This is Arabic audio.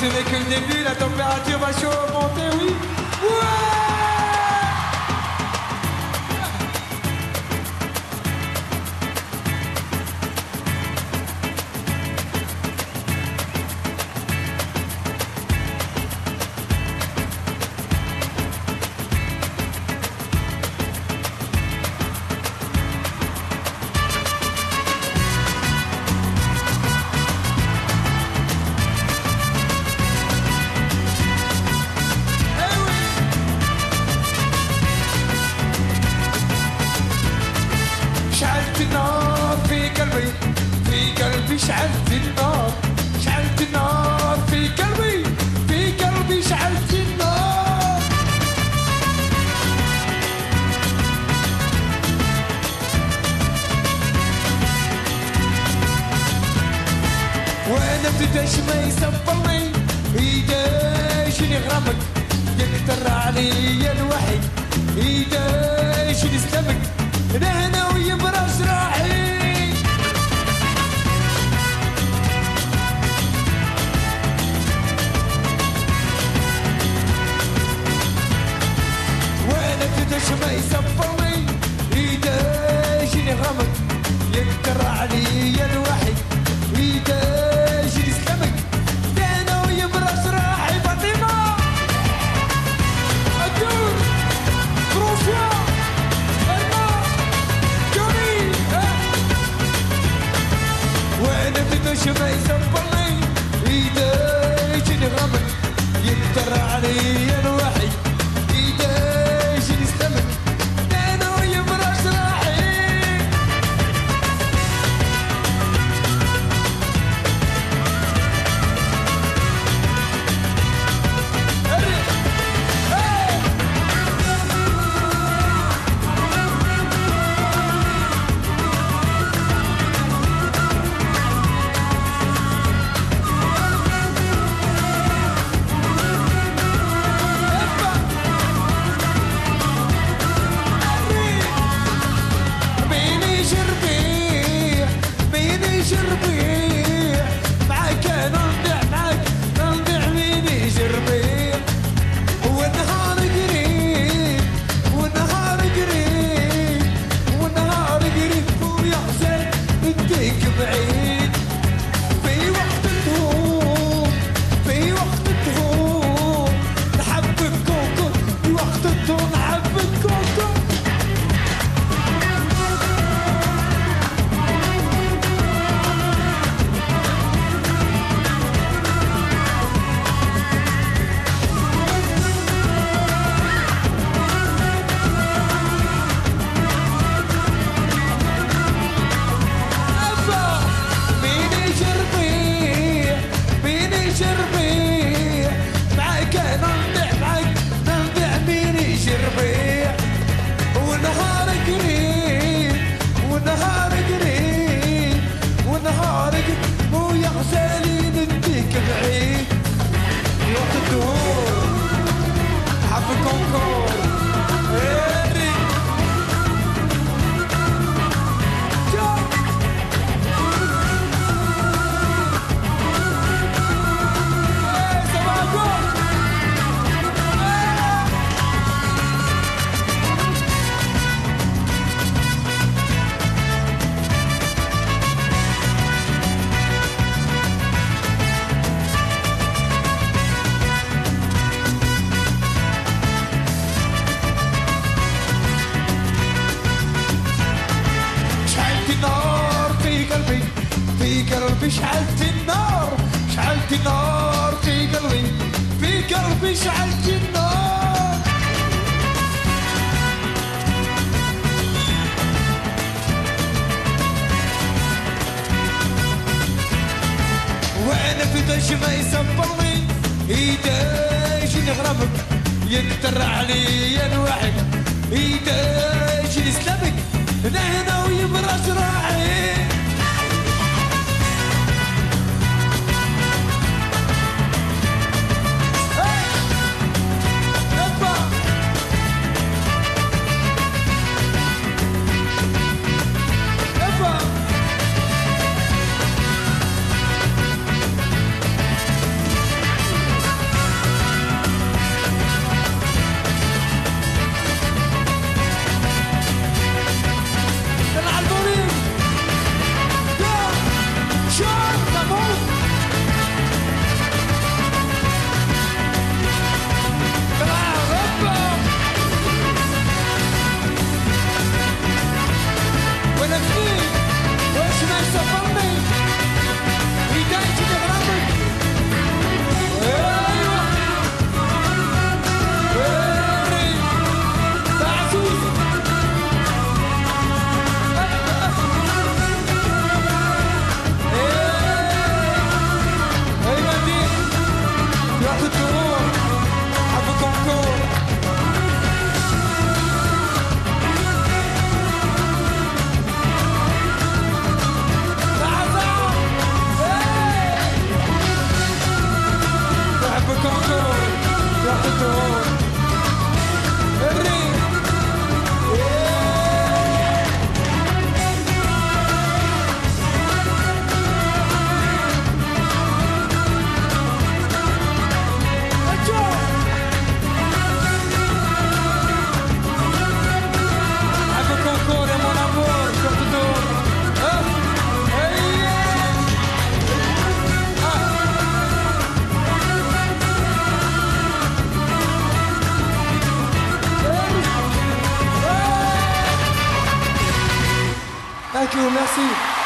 ce n'est que le début, la température va chaud monter, شعلت النار شعلت النار. في قلبي في قلبي شعلت النار. وأنا بداش ما يصبرني ايداش اللي غرامك يقدر عليا الوحي ايداش اللي سلمك أنا هنا علي الوحي في قلبي شعلت النار شعلت النار في قلبي. في قلبي شعلت النار. وأنا في ما يصبرني ايديش نغرمك يقدر علي الوحي ايديش نسلمك أنا هنا ويبرش راحي Thank you, merci.